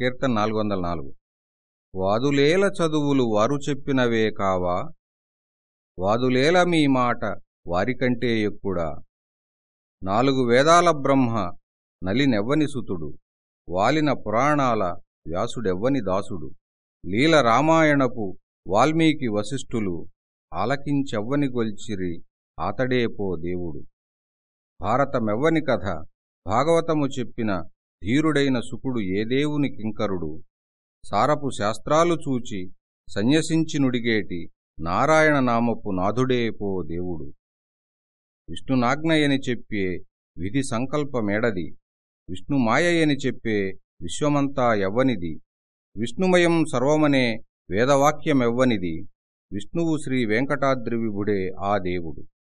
కీర్తన నాలుగు వందల నాలుగు. వాదులేల చదువులు వారు చెప్పినవే కావా? వాదులేల మీ మాట వారికంటే ఎక్కుడా? నాలుగు వేదాల బ్రహ్మ నలినెవ్వని సుతుడు. వాలిన పురాణాల వ్యాసుడెవ్వని దాసుడు. లీల రామాయణపు వాల్మీకి వశిష్ఠులు ఆలకించెవ్వని గొల్చిరి ఆతడేపో దేవుడు. భారతమెవ్వని కథ భాగవతము చెప్పిన ధీరుడైన సుకుడు ఏ దేవుని కింకరుడు? సారపు శాస్త్రాలు చూచి సన్యసించి నుడిగేటి నారాయణ నామపు నాథుడేపో దేవుడు. విష్ణునాజ్ఞయని చెప్పే విధి సంకల్పమేడది. విష్ణుమాయయని చెప్పే విశ్వమంతా ఎవ్వనిది విష్ణుమయం సర్వమనే వేదవాక్యమెవ్వనిది. విష్ణువు శ్రీ వెంకటాద్రి విభుడే ఆ దేవుడు.